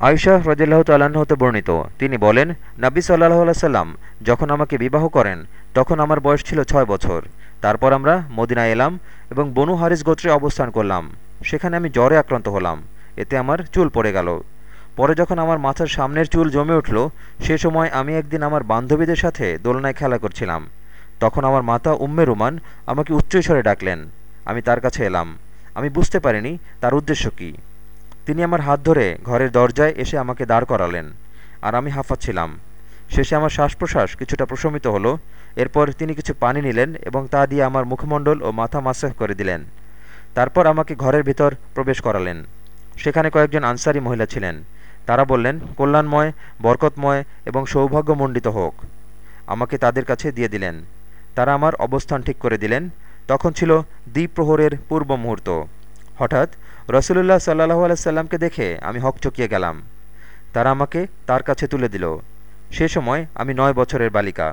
আয়শাহ তাল্লাহ্ন হতে বর্ণিত। তিনি বলেন নাব্বী সাল্লাহ সাল্লাম যখন আমাকে বিবাহ করেন, তখন আমার বয়স ছিল ছয় বছর। তারপর আমরা মদিনায় এলাম এবং বনু হারিস গোত্রে অবস্থান করলাম। সেখানে আমি জ্বরে আক্রান্ত হলাম। এতে আমার চুল পড়ে গেল। পরে যখন আমার মাথার সামনের চুল জমে উঠল, সে সময় আমি একদিন আমার বান্ধবীদের সাথে দোলনায় খেলা করছিলাম। তখন আমার মাতা উম্মে রুমান আমাকে উচ্চস্বরে ডাকলেন। আমি তার কাছে এলাম। আমি বুঝতে পারিনি তার উদ্দেশ্য কী। তিনি আমার হাত ধরে ঘরের দরজায় এসে আমাকে দাঁড় করালেন, আর আমি হাঁফাচ্ছিলাম শেষে আমার শ্বাস প্রশ্বাস কিছুটা প্রশমিত হলো, এরপর তিনি কিছু পানি নিলেন এবং তা দিয়ে আমার মুখমণ্ডল ও মাথা মাসাহ করে দিলেন। তারপর আমাকে ঘরের ভিতর প্রবেশ করালেন। সেখানে কয়েকজন আনসারি মহিলা ছিলেন। তারা বললেন, কল্যাণময়, বরকতময় এবং সৌভাগ্যমণ্ডিত হোক। আমাকে তাদের কাছে দিয়ে দিলেন। তারা আমার অবস্থান ঠিক করে দিলেন। তখন ছিল দ্বিপ্রহরের পূর্ব মুহূর্ত। হঠাৎ রসুলুল্লাহ সাল্লাহ আলাইসাল্লামকে দেখে আমি হকচকিয়ে গেলাম। তারা আমাকে তার কাছে তুলে দিল। সে সময় আমি নয় বছরের বালিকা।